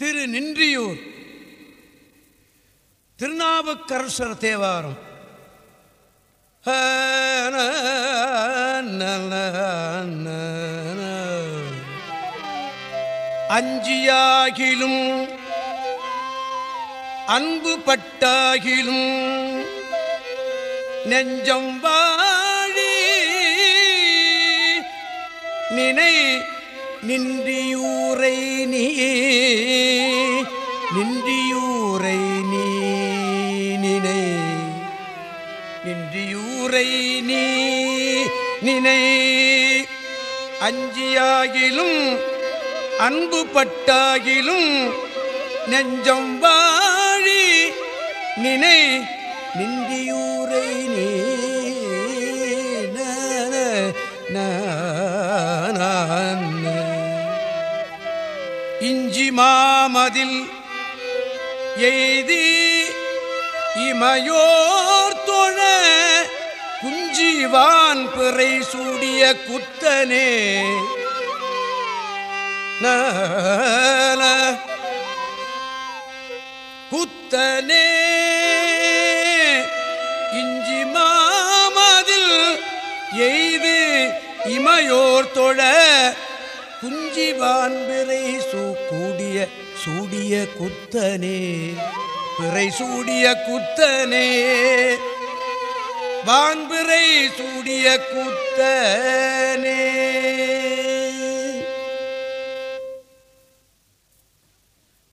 திரு நின்றியூர் திருநாவுக்கரசர் தேவாரம். அஞ்சியாகிலும் அன்பு பட்டாகிலும் நெஞ்சம் வாழி நினை நின்றியூரை நீ நின்றியூரை நீ நினை. நின்றியூரை நீ நினை. அஞ்சியாகிலும் அன்பு பட்டாகிலும் நெஞ்சம் வாழி நினை. நின்றியூரை நீ இஞ்சி மாமதில் எய்தி இமையோர் தொழ குஞ்சிவான் பிறை சூடிய குத்தனே. குத்தனே. இஞ்சி மாமதில் எய்து இமையோர் தொழ குஞ்சிவான் பிறை சூ கூடிய சூடிய குத்தனே பிறை சூடிய குத்தனே. வான்பிறை சூடிய குத்தனே.